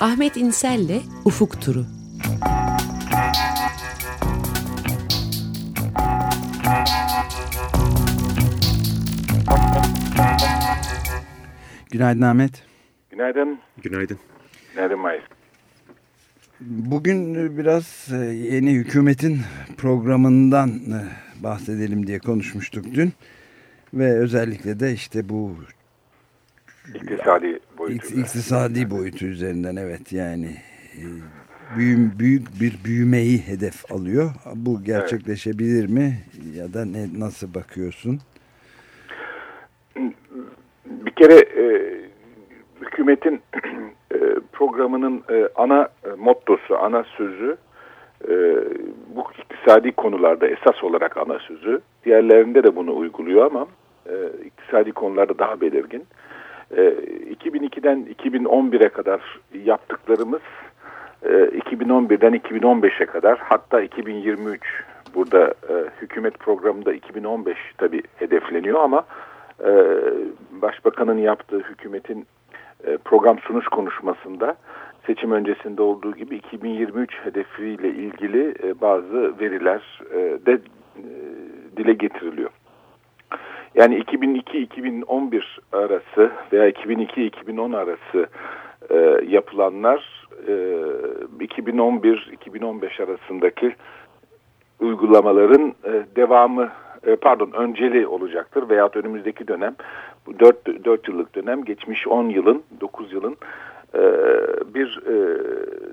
Ahmet İnsel'le Ufuk Turu. Günaydın Ahmet. Günaydın. Günaydın. Günaydın Mayıs. Bugün biraz e, yeni hükümetin programından e, bahsedelim diye konuşmuştuk dün. Ve özellikle de işte bu iktisadi boyutu. İktisadi boyutu üzerinden evet yani e, büyüm, büyük bir büyümeyi hedef alıyor. Bu gerçekleşebilir evet. mi ya da ne nasıl bakıyorsun? Bir kere e, hükümetin e, programının e, ana mottosu, ana sözü e, bu iktisadi konularda esas olarak ana sözü. Diğerlerinde de bunu uyguluyor ama e, iktisadi konularda daha belirgin. E, 2002'den 2011'e kadar yaptıklarımız e, 2011'den 2015'e kadar hatta 2023 burada e, hükümet programında 2015 tabi hedefleniyor ama e, başbakanın yaptığı hükümetin e, program sunuş konuşmasında seçim öncesinde olduğu gibi 2023 hedefiyle ilgili e, bazı veriler e, de dile getiriliyor. Yani 2002-2011 arası veya 2002-2010 arası yapılanlar 2011-2015 arasındaki uygulamaların devamı pardon önceli olacaktır veya önümüzdeki dönem bu 4, 4 yıllık dönem geçmiş 10 yılın 9 yılın e, bir e,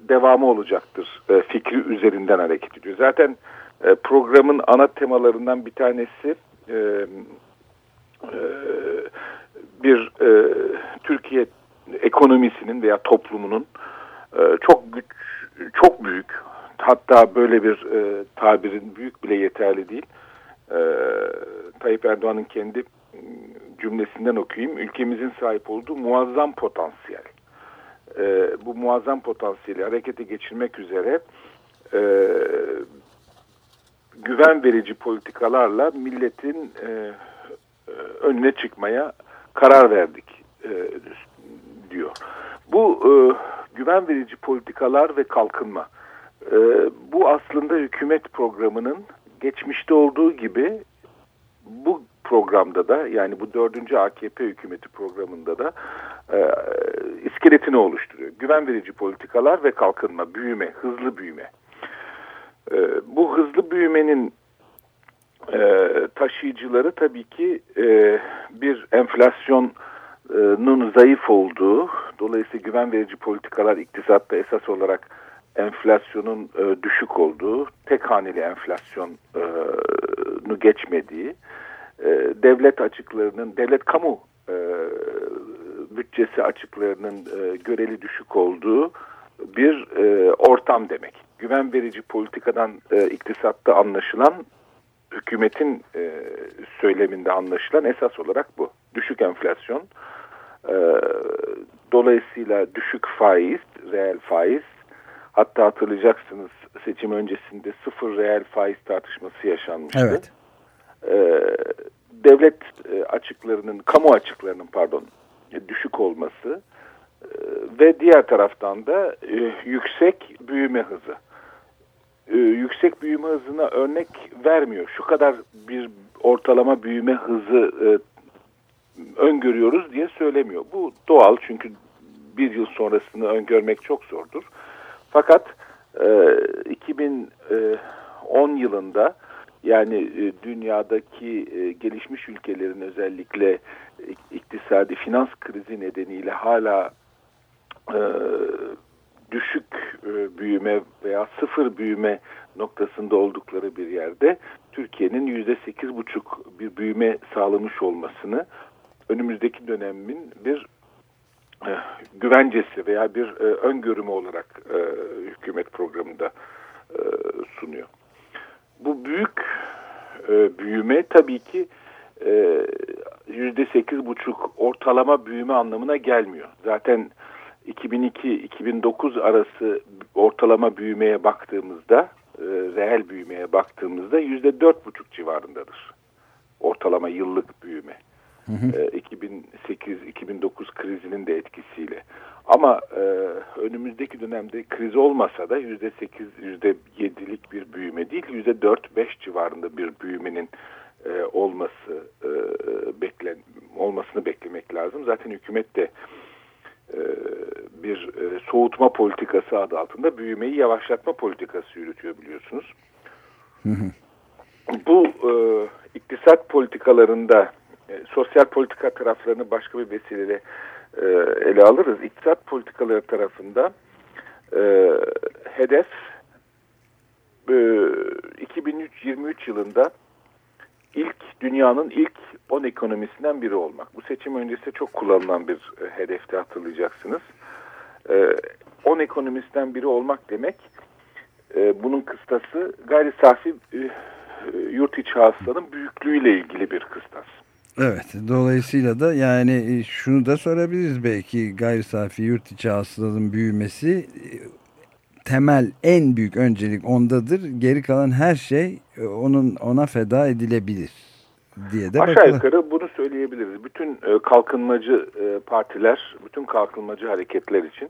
devamı olacaktır e, fikri üzerinden hareket ediyor. Zaten e, programın ana temalarından bir tanesi e, e, bir e, Türkiye ekonomisinin veya toplumunun e, çok güç, çok büyük hatta böyle bir e, tabirin büyük bile yeterli değil. E, Tayyip Erdoğan'ın kendi cümlesinden okuyayım. Ülkemizin sahip olduğu muazzam potansiyel. E, bu muazzam potansiyeli harekete geçirmek üzere e, güven verici politikalarla milletin e, önüne çıkmaya karar verdik e, diyor. Bu e, güven verici politikalar ve kalkınma e, bu aslında hükümet programının geçmişte olduğu gibi bu programda da yani bu dördüncü AKP hükümeti programında da e, iskeletini oluşturuyor. Güven verici politikalar ve kalkınma, büyüme, hızlı büyüme. E, bu hızlı büyümenin e, taşıyıcıları tabii ki e, bir enflasyonun zayıf olduğu, dolayısıyla güven verici politikalar iktisatta esas olarak enflasyonun e, düşük olduğu, tek haneli enflasyonu e, geçmediği, e, devlet açıklarının, devlet kamu e, bütçesi açıklarının e, göreli düşük olduğu bir e, ortam demek. Güven verici politikadan e, iktisatta anlaşılan, hükümetin e, söyleminde anlaşılan esas olarak bu. Düşük enflasyon, e, dolayısıyla düşük faiz, reel faiz, hatta hatırlayacaksınız seçim öncesinde sıfır reel faiz tartışması yaşanmıştı. Evet e, devlet e, açıklarının, kamu açıklarının pardon düşük olması e, ve diğer taraftan da e, yüksek büyüme hızı. E, yüksek büyüme hızına örnek vermiyor. Şu kadar bir ortalama büyüme hızı e, öngörüyoruz diye söylemiyor. Bu doğal çünkü bir yıl sonrasını öngörmek çok zordur. Fakat e, 2010 yılında yani e, dünyadaki e, gelişmiş ülkelerin özellikle iktisadi finans krizi nedeniyle hala e, düşük büyüme veya sıfır büyüme noktasında oldukları bir yerde Türkiye'nin yüzde sekiz buçuk bir büyüme sağlamış olmasını önümüzdeki dönemin bir güvencesi veya bir öngörümü olarak hükümet programında sunuyor bu büyük e, büyüme tabii ki e, yüzde sekiz buçuk ortalama büyüme anlamına gelmiyor. Zaten 2002-2009 arası ortalama büyümeye baktığımızda, e, reel büyümeye baktığımızda yüzde dört buçuk civarındadır. Ortalama yıllık büyüme. E, 2008-2009 krizinin de etkisiyle. Ama e, önümüzdeki dönemde kriz olmasa da %8, %7'lik bir büyüme değil, %4-5 civarında bir büyümenin e, olması e, beklen olmasını beklemek lazım. Zaten hükümet de e, e, soğutma politikası adı altında büyümeyi yavaşlatma politikası yürütüyor biliyorsunuz. Bu e, iktisat politikalarında e, sosyal politika taraflarını başka bir vesileyle e, ele alırız. İktisat politikaları tarafında e, hedef e, 2023 yılında ilk dünyanın ilk 10 ekonomisinden biri olmak. Bu seçim öncesi çok kullanılan bir e, hedefte hatırlayacaksınız. E, 10 ekonomisinden biri olmak demek e, bunun kıstası gayri safi e, yurt içi hasılanın büyüklüğüyle ilgili bir kıstas. Evet dolayısıyla da yani e, şunu da sorabiliriz belki gayri safi yurt içi hasılanın büyümesi e, temel en büyük öncelik ondadır. Geri kalan her şey onun ona feda edilebilir diye de Aşağı bakılır. yukarı söyleyebiliriz. Bütün kalkınmacı partiler, bütün kalkınmacı hareketler için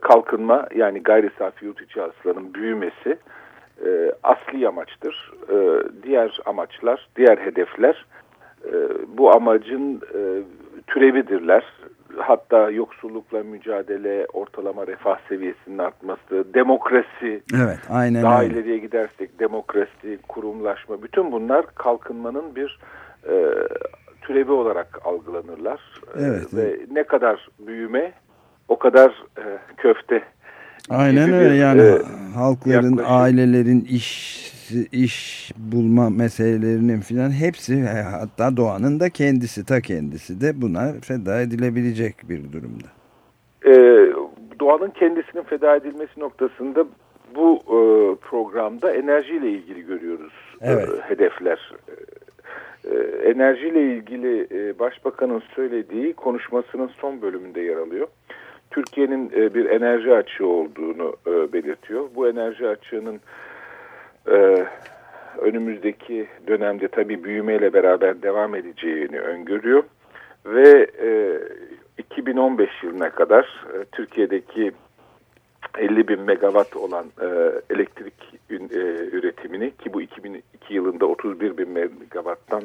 kalkınma yani gayri safi yurt içi hasılanın büyümesi asli amaçtır. Diğer amaçlar, diğer hedefler e, bu amacın e, türevidirler. Hatta yoksullukla mücadele, ortalama refah seviyesinin artması, demokrasi, evet, aynen daha öyle. ileriye gidersek demokrasi, kurumlaşma, bütün bunlar kalkınmanın bir e, türevi olarak algılanırlar. E, evet, Ve evet. ne kadar büyüme, o kadar e, köfte. Aynen öyle yani e, halkların, yaklaşım. ailelerin iş iş bulma meselelerinin filan hepsi e, hatta doğanın da kendisi ta kendisi de buna feda edilebilecek bir durumda. Ee, doğanın kendisinin feda edilmesi noktasında bu e, programda enerjiyle ilgili görüyoruz e, evet. e, hedefler. E, enerjiyle ilgili e, başbakanın söylediği konuşmasının son bölümünde yer alıyor. Türkiye'nin e, bir enerji açığı olduğunu e, belirtiyor. Bu enerji açığının önümüzdeki dönemde tabii büyümeyle beraber devam edeceğini öngörüyor. Ve e, 2015 yılına kadar Türkiye'deki 50 bin megawatt olan e, elektrik e, üretimini ki bu 2002 yılında 31 bin megawatttan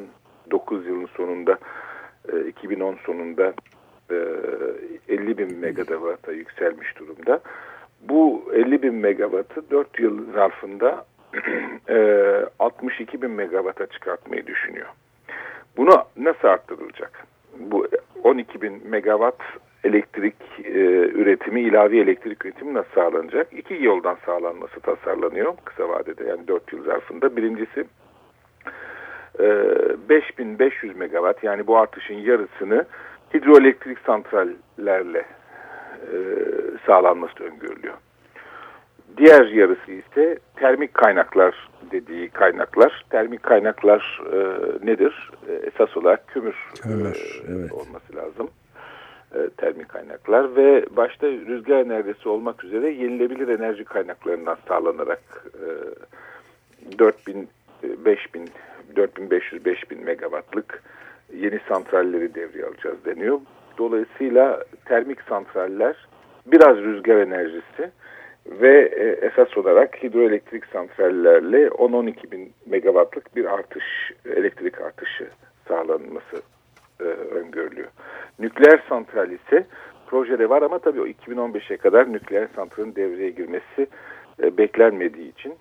9 yılın sonunda e, 2010 sonunda e, 50 bin megawatt'a yükselmiş durumda. Bu 50 bin megawattı 4 yıl zarfında 62 bin megawata çıkartmayı düşünüyor. Bunu nasıl arttırılacak? Bu 12 bin megawatt elektrik e, üretimi, ilavi elektrik üretimi nasıl sağlanacak? İki yoldan sağlanması tasarlanıyor kısa vadede yani 4 yıl zarfında. Birincisi e, 5500 megawatt yani bu artışın yarısını hidroelektrik santrallerle e, sağlanması öngörülüyor. Diğer yarısı ise termik kaynaklar dediği kaynaklar. Termik kaynaklar e, nedir? E, esas olarak kömür, kömür e, evet. olması lazım. E, termik kaynaklar ve başta rüzgar enerjisi olmak üzere yenilebilir enerji kaynaklarından sağlanarak e, 4000, 5000, 4500, 5000 megawattlık yeni santralleri devreye alacağız deniyor. Dolayısıyla termik santraller biraz rüzgar enerjisi ve e, esas olarak hidroelektrik santrallerle 10-12 bin megawattlık bir artış, elektrik artışı sağlanması e, öngörülüyor. Nükleer santral ise projede var ama tabii o 2015'e kadar nükleer santralin devreye girmesi e, beklenmediği için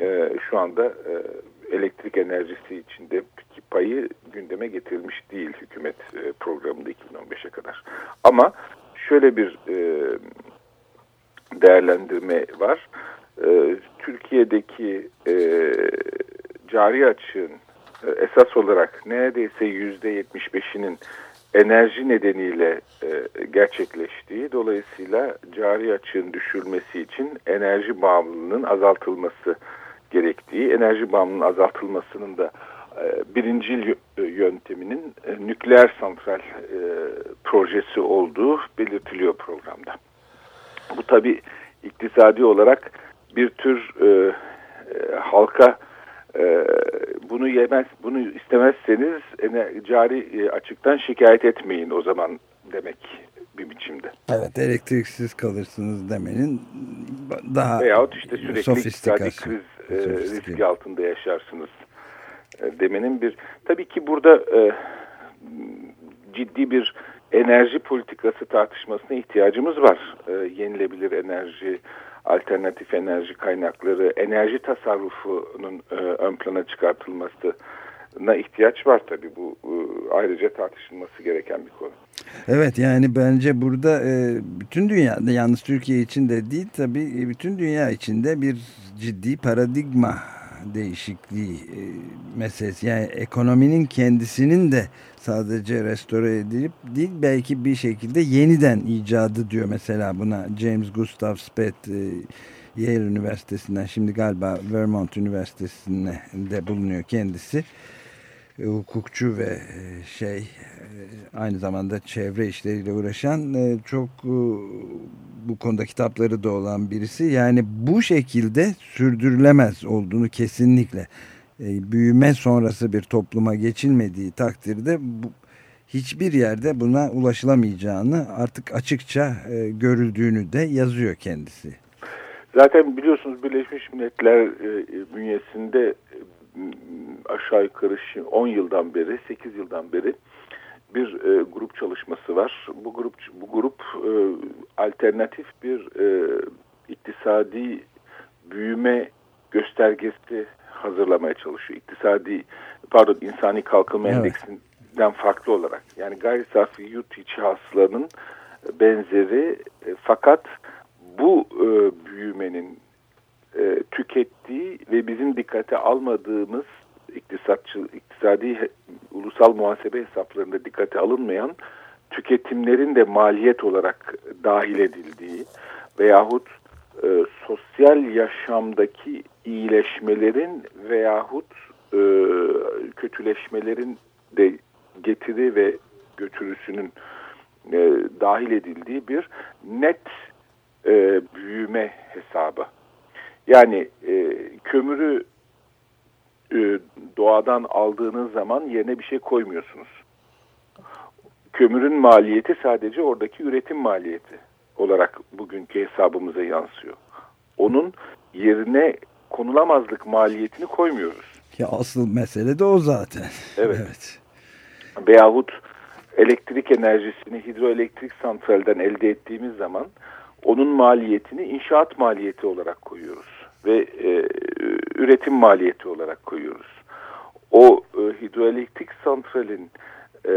e, şu anda e, elektrik enerjisi içindeki payı gündeme getirilmiş değil hükümet e, programında 2015'e kadar. Ama şöyle bir e, değerlendirme var. E, Türkiye'deki e, cari açığın esas olarak neredeyse yüzde 75'inin enerji nedeniyle e, gerçekleştiği dolayısıyla cari açığın düşürülmesi için enerji bağımlılığının azaltılması gerektiği, enerji bağımlılığının azaltılmasının da e, birincil yönteminin e, nükleer santral e, projesi olduğu belirtiliyor programda. Bu tabi iktisadi olarak bir tür e, e, halka e, bunu yemez, bunu istemezseniz cari açıktan şikayet etmeyin o zaman demek bir biçimde. Evet elektriksiz kalırsınız demenin daha Veyahut işte sürekli iktisadi kriz e, riski altında yaşarsınız e, demenin bir tabii ki burada e, ciddi bir enerji politikası tartışmasına ihtiyacımız var. E, yenilebilir enerji, alternatif enerji kaynakları, enerji tasarrufunun e, ön plana çıkartılmasına ihtiyaç var tabii. Bu e, ayrıca tartışılması gereken bir konu. Evet yani bence burada e, bütün dünyada yalnız Türkiye için de değil tabii e, bütün dünya içinde bir ciddi paradigma değişikliği e, meselesi. Yani ekonominin kendisinin de sadece restore edilip değil belki bir şekilde yeniden icadı diyor mesela buna James Gustav Speth e, Yale Üniversitesi'nden şimdi galiba Vermont Üniversitesi'nde bulunuyor kendisi hukukçu ve e, şey e, aynı zamanda çevre işleriyle uğraşan çok bu konuda kitapları da olan birisi. Yani bu şekilde sürdürülemez olduğunu kesinlikle büyüme sonrası bir topluma geçilmediği takdirde bu, hiçbir yerde buna ulaşılamayacağını artık açıkça görüldüğünü de yazıyor kendisi. Zaten biliyorsunuz Birleşmiş Milletler bünyesinde aşağı yukarı 10 yıldan beri, 8 yıldan beri bir e, grup çalışması var. Bu grup bu grup e, alternatif bir e, iktisadi büyüme göstergesi hazırlamaya çalışıyor. İktisadi pardon insani kalkınma evet. endeksinden farklı olarak. Yani gayri safi yurt içi hasılanın benzeri e, fakat bu e, büyümenin e, tükettiği ve bizim dikkate almadığımız iktisatçı, iktisadi ulusal muhasebe hesaplarında dikkate alınmayan tüketimlerin de maliyet olarak dahil edildiği veyahut e, sosyal yaşamdaki iyileşmelerin veyahut e, kötüleşmelerin de getiri ve götürüsünün e, dahil edildiği bir net e, büyüme hesabı. Yani e, kömürü e, doğadan aldığınız zaman yerine bir şey koymuyorsunuz. Kömürün maliyeti sadece oradaki üretim maliyeti olarak bugünkü hesabımıza yansıyor. Onun yerine konulamazlık maliyetini koymuyoruz. Ya asıl mesele de o zaten. Evet. evet. Veyahut elektrik enerjisini hidroelektrik santralden elde ettiğimiz zaman onun maliyetini inşaat maliyeti olarak koyuyoruz ve e, üretim maliyeti olarak koyuyoruz. O e, hidroelektrik santralin e,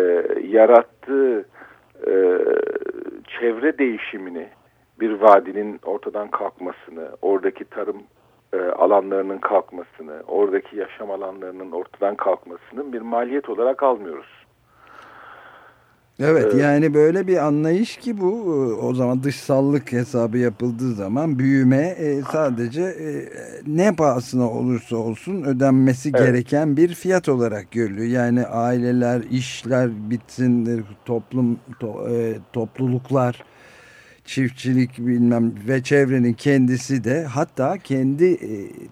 yarattığı e, çevre değişimini, bir vadinin ortadan kalkmasını, oradaki tarım e, alanlarının kalkmasını, oradaki yaşam alanlarının ortadan kalkmasının bir maliyet olarak almıyoruz. Evet ee, yani böyle bir anlayış ki bu e, o zaman dışsallık hesabı yapıldığı zaman büyüme e, sadece e, ne pahasına olursa olsun ödenmesi evet. gereken bir fiyat olarak görülüyor. Yani aileler, işler bitsin, toplum to, topluluklar, çiftçilik bilmem ve çevrenin kendisi de hatta kendi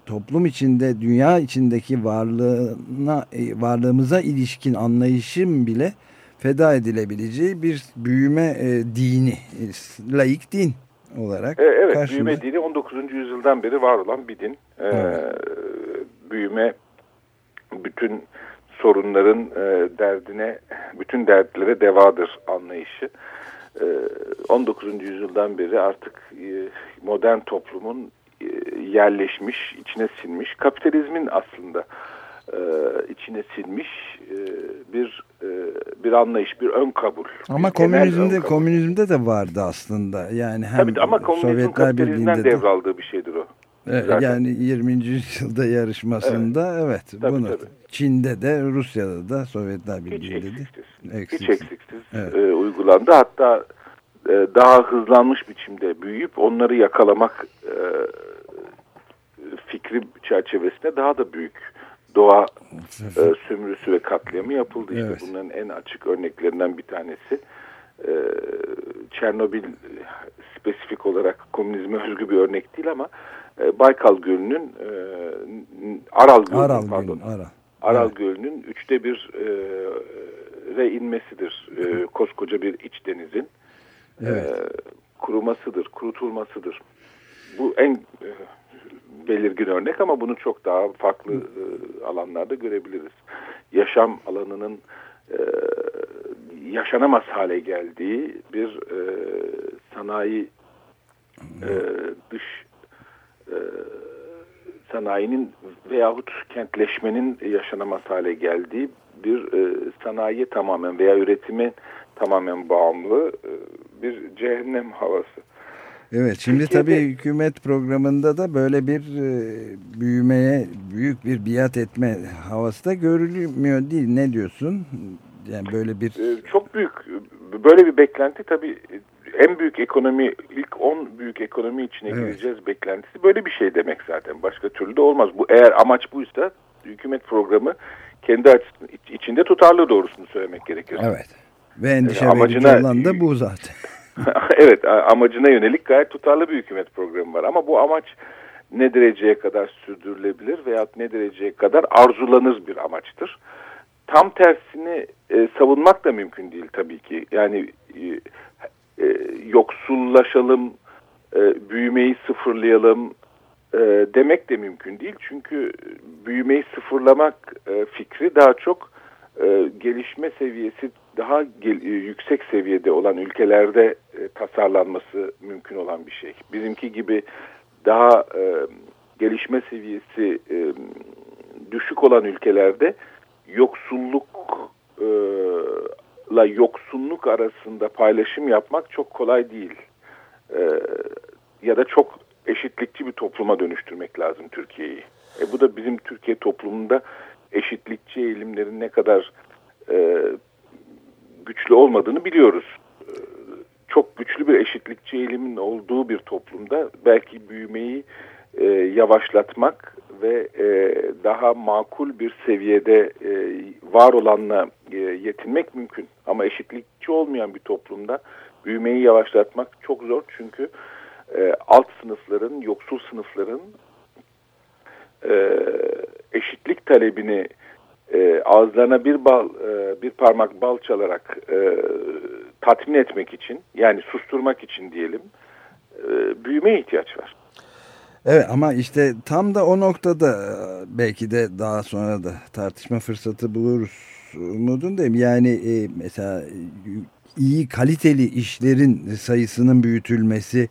toplum içinde dünya içindeki varlığına varlığımıza ilişkin anlayışım bile feda edilebileceği bir büyüme e, dini, e, laik din olarak. E, evet, karşımda. büyüme dini 19. yüzyıldan beri var olan bir din. E, evet. Büyüme bütün sorunların e, derdine, bütün dertlere devadır anlayışı. E, 19. yüzyıldan beri artık e, modern toplumun e, yerleşmiş, içine sinmiş, kapitalizmin aslında e, içine sinmiş e, bir e, bir anlayış, bir ön kabul. Ama komünizmde kabul. komünizmde de vardı aslında. Yani hem Tabii, ama komünizm kapitalizmden devraldığı bir şeydir o. Evet, yani 20. yüzyılda yarışmasında evet, evet tabii, bunu tabii. Çin'de de Rusya'da da Sovyetler Birliği'nde de eksiksiz, hiç eksiksiz evet. e, uygulandı. Hatta e, daha hızlanmış biçimde büyüyüp onları yakalamak e, fikri çerçevesinde daha da büyük doğa e, sömürüsü ve katliamı yapıldı. İşte evet. bunların en açık örneklerinden bir tanesi. E, Çernobil spesifik olarak komünizme özgü bir örnek değil ama e, Baykal Gölü'nün e, Aral Gölü'nün Aral pardon. Gölü, Aral. Aral Evet. Gölü'nün üçte bir e, re inmesidir. E, koskoca bir iç denizin Evet. e, kurumasıdır, kurutulmasıdır. Bu en e, belirgin örnek ama bunu çok daha farklı e, alanlarda görebiliriz. Yaşam alanının e, yaşanamaz hale geldiği bir e, sanayi e, dış e, sanayinin veyahut kentleşmenin yaşanamaz hale geldiği bir e, sanayiye tamamen veya üretime tamamen bağımlı e, bir cehennem havası. Evet şimdi tabii hükümet programında da böyle bir e, büyümeye büyük bir biat etme havası da görülmüyor değil. Ne diyorsun? Yani böyle bir Ee, çok büyük böyle bir beklenti tabii en büyük ekonomi ilk 10 büyük ekonomi içine Evet. gireceğiz beklentisi böyle bir şey demek zaten başka türlü de olmaz. Bu eğer amaç buysa hükümet programı kendi açısından iç- içinde tutarlı doğrusunu söylemek gerekir. evet. Ve endişe Yani verici amacına- olan da bu zaten. evet amacına yönelik gayet tutarlı bir hükümet programı var ama bu amaç ne dereceye kadar sürdürülebilir veyahut ne dereceye kadar arzulanır bir amaçtır. Tam tersini e, savunmak da mümkün değil tabii ki. Yani e, e, yoksullaşalım, e, büyümeyi sıfırlayalım e, demek de mümkün değil. Çünkü büyümeyi sıfırlamak e, fikri daha çok e, gelişme seviyesi daha e, yüksek seviyede olan ülkelerde e, tasarlanması mümkün olan bir şey. Bizimki gibi daha e, gelişme seviyesi e, düşük olan ülkelerde yoksullukla yoksunluk arasında paylaşım yapmak çok kolay değil. E, ya da çok eşitlikçi bir topluma dönüştürmek lazım Türkiye'yi. E, bu da bizim Türkiye toplumunda eşitlikçi eğilimlerin ne kadar e, güçlü olmadığını biliyoruz. E, çok güçlü bir eşitlikçi eğilimin olduğu bir toplumda belki büyümeyi e, yavaşlatmak ve e, daha makul bir seviyede e, var olanla e, yetinmek mümkün. Ama eşitlikçi olmayan bir toplumda büyümeyi yavaşlatmak çok zor çünkü e, alt sınıfların, yoksul sınıfların e, eşitlik talebini e, ağızlarına bir bal, e, bir parmak bal çalarak e, tatmin etmek için, yani susturmak için diyelim, e, büyümeye ihtiyaç var. Evet ama işte tam da o noktada e, belki de daha sonra da tartışma fırsatı buluruz umudundayım. Yani e, mesela iyi kaliteli işlerin sayısının büyütülmesi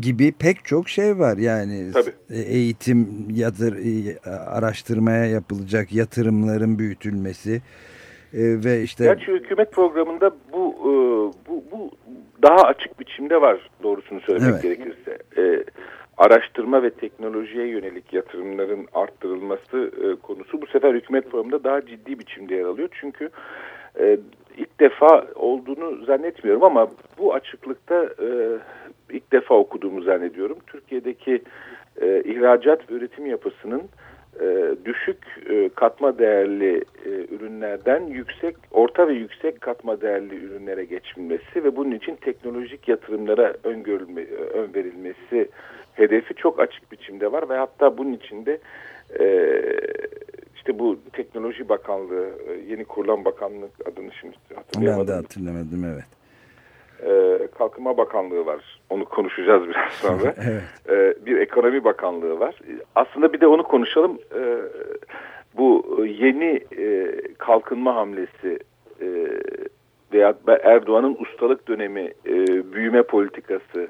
gibi pek çok şey var. Yani Tabii. e, eğitim, yatır, e, araştırmaya yapılacak yatırımların büyütülmesi e, ve işte Gerçi hükümet programında bu e, bu bu daha açık biçimde var doğrusunu söylemek Evet. gerekirse. E, araştırma ve teknolojiye yönelik yatırımların arttırılması e, konusu bu sefer hükümet programında daha ciddi biçimde yer alıyor. Çünkü e, ilk defa olduğunu zannetmiyorum ama bu açıklıkta e, ilk defa okuduğumu zannediyorum. Türkiye'deki e, ihracat ve üretim yapısının e, düşük e, katma değerli e, ürünlerden yüksek, orta ve yüksek katma değerli ürünlere geçilmesi ve bunun için teknolojik yatırımlara öngörülme, e, ön verilmesi hedefi çok açık biçimde var ve hatta bunun içinde e, işte bu Teknoloji Bakanlığı, e, yeni kurulan bakanlık adını şimdi ben de hatırlayamadım. hatırlamadım evet. Kalkınma Bakanlığı var. Onu konuşacağız biraz sonra. Evet. E, bir Ekonomi Bakanlığı var. Aslında bir de onu konuşalım. E, bu yeni e, kalkınma hamlesi e, veya Erdoğan'ın ustalık dönemi e, büyüme politikası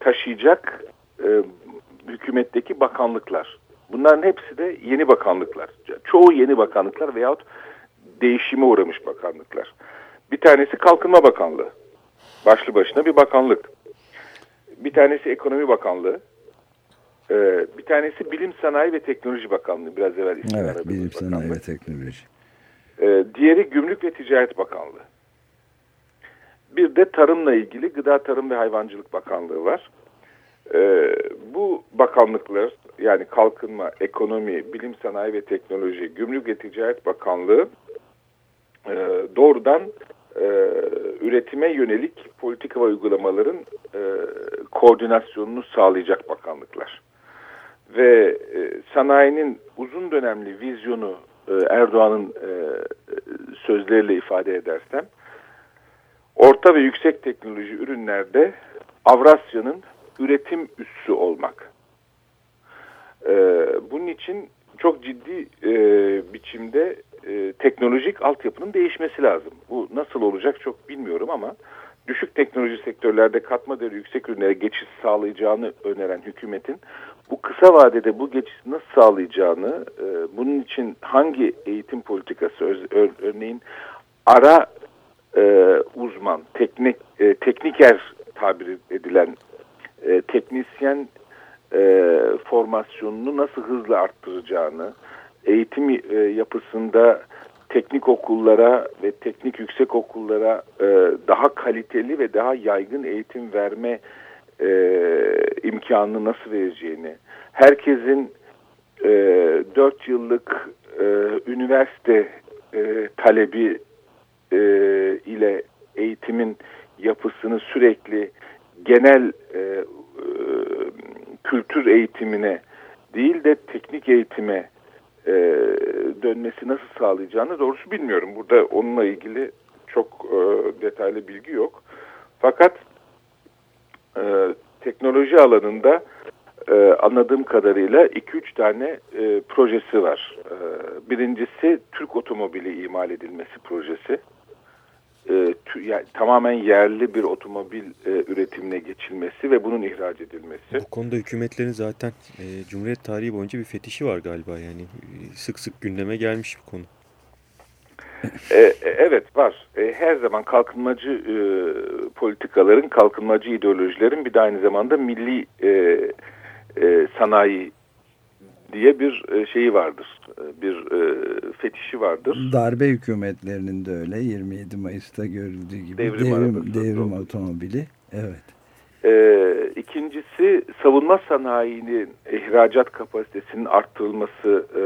taşıyacak hükümetteki bakanlıklar. Bunların hepsi de yeni bakanlıklar. Çoğu yeni bakanlıklar veyahut değişime uğramış bakanlıklar. Bir tanesi Kalkınma Bakanlığı. Başlı başına bir bakanlık. Bir tanesi Ekonomi Bakanlığı. Ee, bir tanesi Bilim Sanayi ve Teknoloji Bakanlığı. Biraz evvel ismini Evet, bilim sanayi bakanlık. ve teknoloji. Ee, diğeri Gümrük ve Ticaret Bakanlığı. Bir de tarımla ilgili Gıda Tarım ve Hayvancılık Bakanlığı var. Ee, bu bakanlıklar yani Kalkınma, Ekonomi, Bilim Sanayi ve Teknoloji, Gümrük ve Ticaret Bakanlığı e, doğrudan e, üretime yönelik politika ve uygulamaların e, koordinasyonunu sağlayacak bakanlıklar. ve e, sanayinin uzun dönemli vizyonu e, Erdoğan'ın e, sözleriyle ifade edersem orta ve yüksek teknoloji ürünlerde Avrasya'nın üretim üssü olmak. E, bunun için çok ciddi e, biçimde e, teknolojik altyapının değişmesi lazım. Bu nasıl olacak çok bilmiyorum ama düşük teknoloji sektörlerde katma değeri yüksek ürünlere geçiş sağlayacağını öneren hükümetin bu kısa vadede bu geçişi nasıl sağlayacağını, e, bunun için hangi eğitim politikası, ör, örneğin ara e, uzman, teknik e, tekniker tabir edilen e, teknisyen e, formasyonunu nasıl hızlı arttıracağını, eğitim e, yapısında teknik okullara ve teknik yüksek okullara e, daha kaliteli ve daha yaygın eğitim verme e, imkanını nasıl vereceğini, herkesin e, 4 yıllık e, üniversite e, talebi e, ile eğitimin yapısını sürekli genel e, e, kültür eğitimine değil de teknik eğitime e, dönmesi nasıl sağlayacağını doğrusu bilmiyorum. Burada onunla ilgili çok e, detaylı bilgi yok. Fakat e, teknoloji alanında e, anladığım kadarıyla 2-3 tane e, projesi var. E, birincisi Türk otomobili imal edilmesi projesi. E, tü, yani, tamamen yerli bir otomobil e, üretimine geçilmesi ve bunun ihraç edilmesi. Bu konuda hükümetlerin zaten e, Cumhuriyet tarihi boyunca bir fetişi var galiba yani e, sık sık gündeme gelmiş bir konu. E, e, evet var. E, her zaman kalkınmacı e, politikaların, kalkınmacı ideolojilerin bir de aynı zamanda milli e, e, sanayi diye bir e, şeyi vardır. E, bir e, fetişi vardır. Darbe hükümetlerinin de öyle. 27 Mayıs'ta görüldüğü gibi. Devrim, devrim, devrim otomobili. Evet. E, ikincisi savunma sanayinin ihracat kapasitesinin arttırılması e,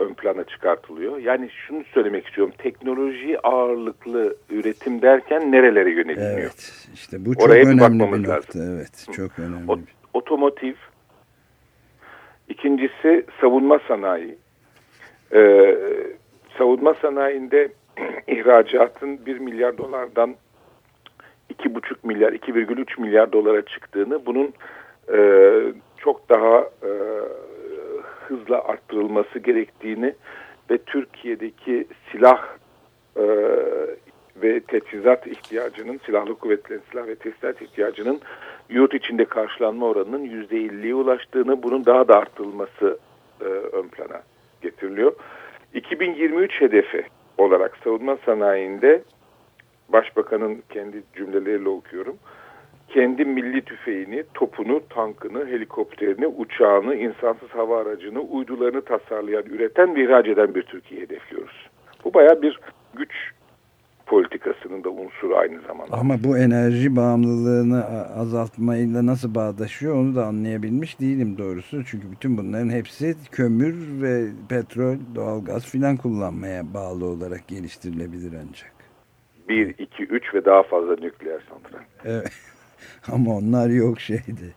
ön plana çıkartılıyor. Yani şunu söylemek istiyorum. Teknoloji ağırlıklı üretim derken nerelere yöneliniyor? Evet. İşte bu çok Oraya önemli bir, bir nokta. Lazım. Evet. Çok önemli. O, otomotiv. İkincisi savunma sanayi. Ee, savunma sanayinde ihracatın 1 milyar dolardan 2,5 milyar, 2,3 milyar dolara çıktığını, bunun e, çok daha e, hızla arttırılması gerektiğini ve Türkiye'deki silah e, ve teçhizat ihtiyacının, silahlı kuvvetlerin silah ve teçhizat ihtiyacının yurt içinde karşılanma oranının %50'ye ulaştığını, bunun daha da arttırılması e, ön plana getiriliyor. 2023 hedefi olarak savunma sanayinde Başbakanın kendi cümleleriyle okuyorum. Kendi milli tüfeğini, topunu, tankını, helikopterini, uçağını, insansız hava aracını, uydularını tasarlayan, üreten ve ihraç eden bir Türkiye hedefliyoruz. Bu baya bir güç politikasının da unsuru aynı zamanda. Ama bu enerji bağımlılığını azaltmayla nasıl bağdaşıyor onu da anlayabilmiş değilim doğrusu. Çünkü bütün bunların hepsi kömür ve petrol, doğalgaz filan kullanmaya bağlı olarak geliştirilebilir ancak. 1, 2, 3 ve daha fazla nükleer santral. Evet. Ama onlar yok şeydi.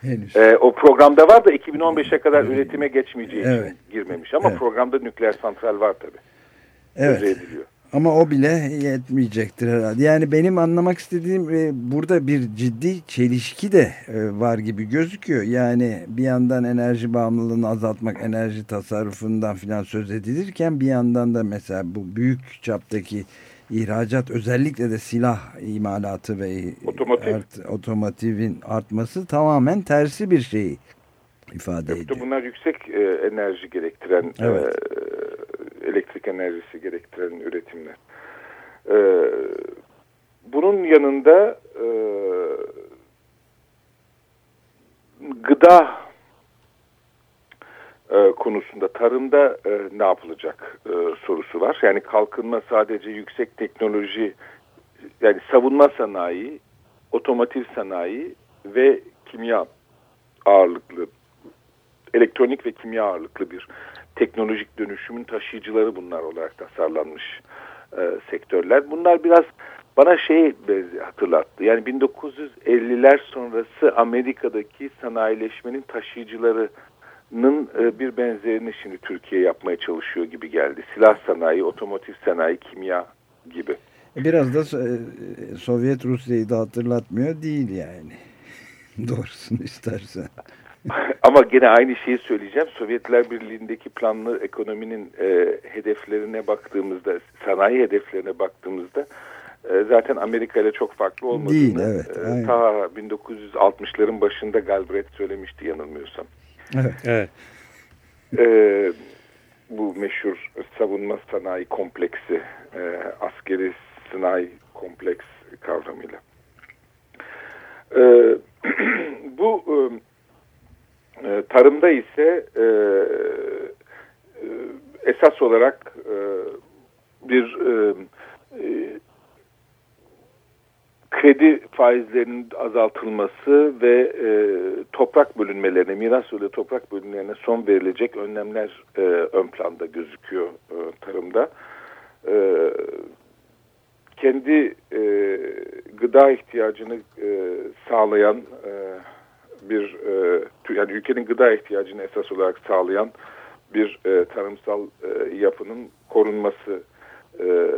Henüz. Ee, o programda var da 2015'e kadar üretime geçmeyeceği evet. için girmemiş. Ama evet. programda nükleer santral var tabi. Evet. Ediliyor. Ama o bile yetmeyecektir herhalde. Yani benim anlamak istediğim e, burada bir ciddi çelişki de e, var gibi gözüküyor. Yani bir yandan enerji bağımlılığını azaltmak, enerji tasarrufundan filan söz edilirken bir yandan da mesela bu büyük çaptaki ihracat özellikle de silah imalatı ve Otomotiv. art, otomotivin artması tamamen tersi bir şey ifade ediyor. Bunlar yüksek e, enerji gerektiren, e, evet. e, elektrik enerjisi gerektiren üretimler. E, bunun yanında e, gıda e, konusunda tarımda e, ne yapılacak e, sorusu var. Yani kalkınma sadece yüksek teknoloji yani savunma sanayi, otomotiv sanayi ve kimya ağırlıklı elektronik ve kimya ağırlıklı bir teknolojik dönüşümün taşıyıcıları bunlar olarak tasarlanmış e, sektörler. Bunlar biraz bana şey hatırlattı. Yani 1950'ler sonrası Amerika'daki sanayileşmenin taşıyıcılarının e, bir benzerini şimdi Türkiye yapmaya çalışıyor gibi geldi. Silah sanayi, otomotiv sanayi, kimya gibi. Biraz da e, Sovyet Rusya'yı da hatırlatmıyor değil yani. Doğrusunu istersen. Ama gene aynı şeyi söyleyeceğim. Sovyetler Birliği'ndeki planlı ekonominin e, hedeflerine baktığımızda, sanayi hedeflerine baktığımızda e, zaten Amerika ile çok farklı olmadığını Değil, evet, e, ta 1960'ların başında Galbraith söylemişti yanılmıyorsam. Evet. evet. E, bu meşhur savunma sanayi kompleksi, e, askeri sanayi kompleks kavramıyla. E, bu e, tarımda ise e, e, esas olarak e, bir e, e, kredi faizlerinin azaltılması ve e, toprak bölünmelerine, miras yolu toprak bölünmelerine son verilecek önlemler e, ön planda gözüküyor e, tarımda. E, kendi e, gıda ihtiyacını e, sağlayan e, bir e, yani ülkenin gıda ihtiyacını esas olarak sağlayan bir e, tarımsal e, yapının korunması e,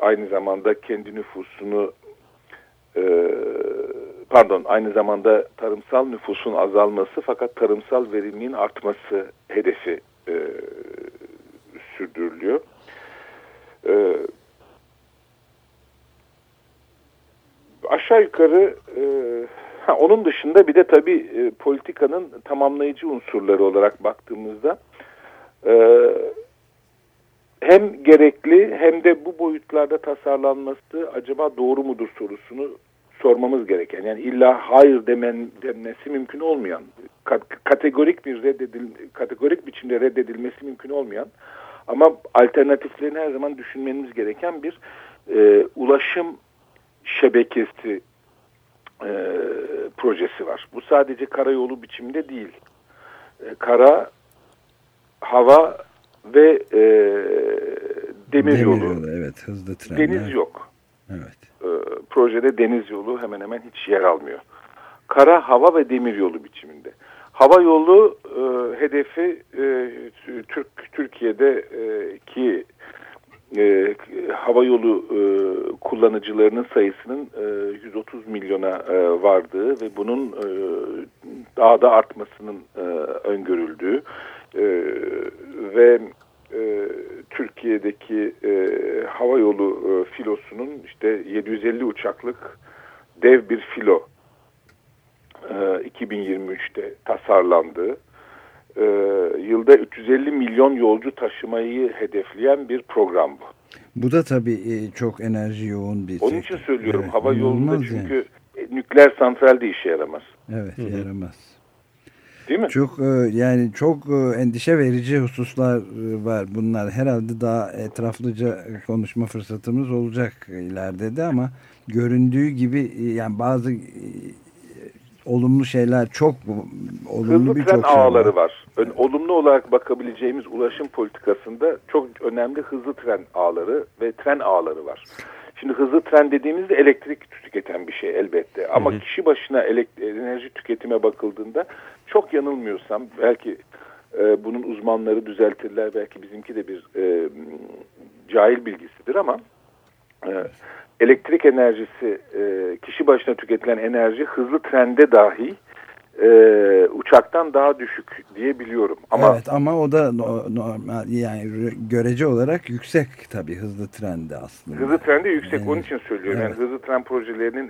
aynı zamanda kendi nüfusunu e, pardon aynı zamanda tarımsal nüfusun azalması fakat tarımsal verimliğin artması hedefi e, sürdürülüyor. E, aşağı yukarı e, ha, onun dışında bir de tabii e, politikanın tamamlayıcı unsurları olarak baktığımızda e, hem gerekli hem de bu boyutlarda tasarlanması acaba doğru mudur sorusunu sormamız gereken. Yani illa hayır demen denmesi mümkün olmayan, kategorik bir reddedil kategorik biçimde reddedilmesi mümkün olmayan ama alternatiflerini her zaman düşünmeniz gereken bir e, ulaşım şebekesi e, projesi var. Bu sadece karayolu biçiminde değil. E, kara, hava ve e, demir, yolu. yolu. Evet, hızlı trenler. Deniz yok. Evet. E, projede deniz yolu hemen hemen hiç yer almıyor. Kara, hava ve demir yolu biçiminde. Hava yolu e, hedefi e, Türk Türkiye'de e, hava yolu e, kullanıcılarının sayısının e, 130 milyona e, vardığı ve bunun e, daha da artmasının e, öngörüldüğü e, ve e, Türkiye'deki e, hava yolu e, filosunun işte 750 uçaklık dev bir filo e, 2023'te tasarlandığı e, yılda 350 milyon yolcu taşımayı hedefleyen bir program bu. Bu da tabii e, çok enerji yoğun bir Onun için söylüyorum evet, hava yolunda çünkü yani. nükleer santral de işe yaramaz. Evet Hı -hı. yaramaz. Değil mi? Çok e, yani çok e, endişe verici hususlar var bunlar. Herhalde daha etraflıca konuşma fırsatımız olacak ileride de ama göründüğü gibi yani bazı olumlu şeyler çok olumlu Hızlı tren şey ağları var. var. Evet. Olumlu olarak bakabileceğimiz ulaşım politikasında çok önemli hızlı tren ağları ve tren ağları var. Şimdi hızlı tren dediğimizde elektrik tüketen bir şey elbette. Ama hı hı. kişi başına enerji tüketime bakıldığında çok yanılmıyorsam belki e, bunun uzmanları düzeltirler. Belki bizimki de bir e, cahil bilgisidir ama e, elektrik enerjisi e, kişi başına tüketilen enerji hızlı trende dahi e, uçaktan daha düşük diye biliyorum. Ama, evet ama o da normal yani görece olarak yüksek tabii hızlı trende aslında. Hızlı trende yüksek evet. onun için söylüyorum. Evet. Yani hızlı tren projelerinin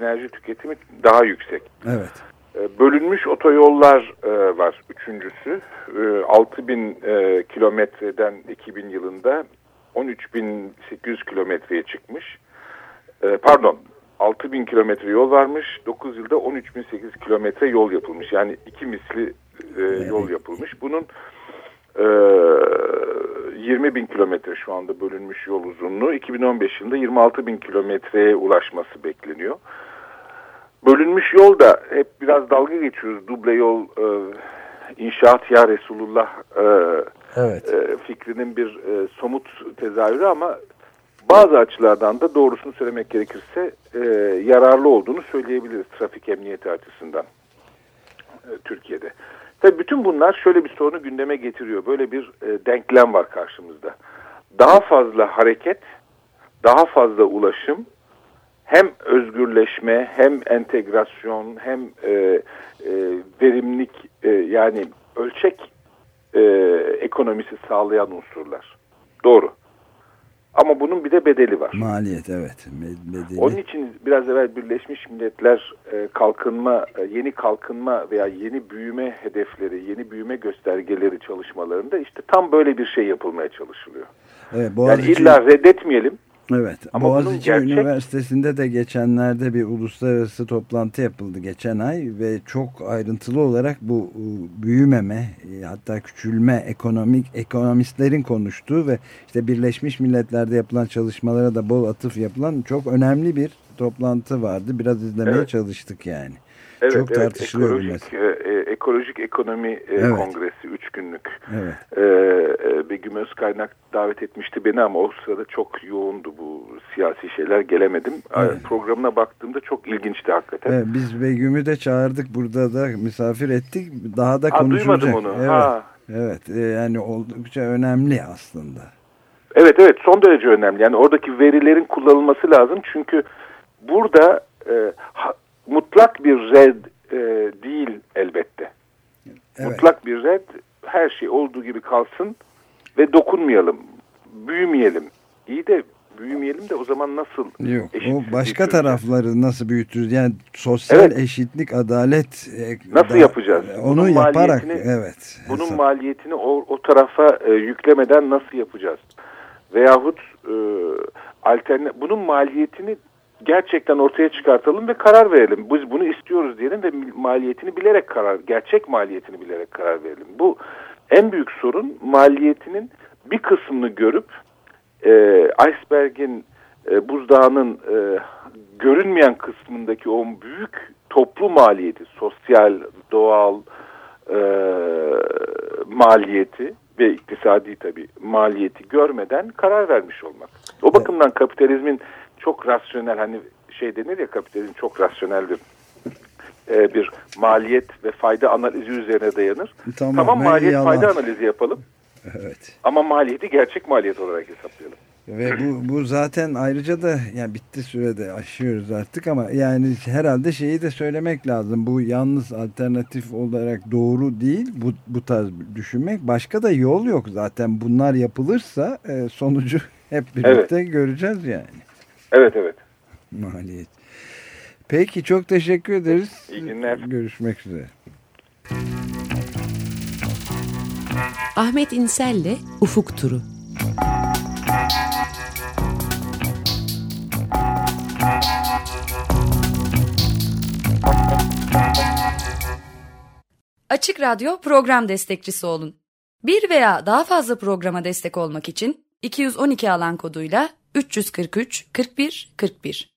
enerji tüketimi daha yüksek. Evet. E, bölünmüş otoyollar e, var üçüncüsü. E, 6000 e, kilometreden 2000 yılında 13.800 kilometreye çıkmış e, pardon 6000 kilometre yol varmış. 9 yılda 13.800 kilometre yol yapılmış. Yani iki misli e, yol yapılmış. Bunun e, 20 bin kilometre şu anda bölünmüş yol uzunluğu. 2015 yılında 26 bin kilometreye ulaşması bekleniyor. Bölünmüş yol da hep biraz dalga geçiyoruz. Duble yol e, inşaat ya Resulullah e, evet. e, fikrinin bir e, somut tezahürü ama bazı açılardan da doğrusunu söylemek gerekirse e, yararlı olduğunu söyleyebiliriz trafik emniyeti açısından e, Türkiye'de. Tabii bütün bunlar şöyle bir sorunu gündeme getiriyor. Böyle bir e, denklem var karşımızda. Daha fazla hareket, daha fazla ulaşım, hem özgürleşme, hem entegrasyon, hem e, e, verimlilik e, yani ölçek e, ekonomisi sağlayan unsurlar. Doğru. Ama bunun bir de bedeli var. Maliyet evet. Bedeli. Onun için biraz evvel Birleşmiş Milletler e, kalkınma, e, yeni kalkınma veya yeni büyüme hedefleri, yeni büyüme göstergeleri çalışmalarında işte tam böyle bir şey yapılmaya çalışılıyor. Evet, yani illa reddetmeyelim. Evet. Ama Boğaziçi gerçek... Üniversitesi'nde de geçenlerde bir uluslararası toplantı yapıldı geçen ay ve çok ayrıntılı olarak bu büyümeme e, hatta küçülme ekonomik ekonomistlerin konuştuğu ve işte Birleşmiş Milletler'de yapılan çalışmalara da bol atıf yapılan çok önemli bir toplantı vardı. Biraz izlemeye evet. çalıştık yani. Evet, Çok evet, tartışılıyor ekolojik, e, e, ekolojik ekonomi e, evet. kongresi üç günlük. Evet. E, e, Begüm Özkaynak davet etmişti beni ama o sırada çok yoğundu bu siyasi şeyler gelemedim. Evet. Programına baktığımda çok ilginçti hakikaten. Evet, biz Begüm'ü de çağırdık burada da misafir ettik. Daha da ha, konuşulacak. Duymadım onu. Evet. Ha. Evet e, yani oldukça önemli aslında. Evet evet son derece önemli. Yani oradaki verilerin kullanılması lazım. Çünkü burada e, ha, mutlak bir red e, değil elbette. Evet. Mutlak bir red her şey olduğu gibi kalsın ve dokunmayalım, büyümeyelim. İyi de büyümeyelim de o zaman nasıl Yok, o başka tarafları nasıl büyütürüz? Yani sosyal evet. eşitlik, adalet e, nasıl da, yapacağız? Onu bunun yaparak evet. Bunun hesap. maliyetini o, o tarafa e, yüklemeden nasıl yapacağız? Veyahut e, alterne bunun maliyetini gerçekten ortaya çıkartalım ve karar verelim. Biz bunu istiyoruz diyelim ve maliyetini bilerek karar, gerçek maliyetini bilerek karar verelim. Bu en büyük sorun maliyetinin bir kısmını görüp e, iceberg'in e, buzdağının e, görünmeyen kısmındaki o büyük toplu maliyeti, sosyal, doğal e, maliyeti ve iktisadi tabi maliyeti görmeden karar vermiş olmak. O bakımdan kapitalizmin çok rasyonel hani şey denir ya kapitalizm çok rasyoneldir. Ee, bir maliyet ve fayda analizi üzerine dayanır. Tamam, tamam maliyet yalan. fayda analizi yapalım. Evet. Ama maliyeti gerçek maliyet olarak hesaplayalım. Ve bu, bu zaten ayrıca da yani bitti sürede aşıyoruz artık ama yani herhalde şeyi de söylemek lazım. Bu yalnız alternatif olarak doğru değil bu, bu tarz düşünmek. Başka da yol yok zaten. Bunlar yapılırsa e, sonucu hep birlikte evet. göreceğiz yani. Evet evet. Maliyet. Peki çok teşekkür ederiz. İyi günler. Görüşmek üzere. Ahmet İnsel'le Ufuk Turu. Açık Radyo program destekçisi olun. Bir veya daha fazla programa destek olmak için 212 alan koduyla 343 41 41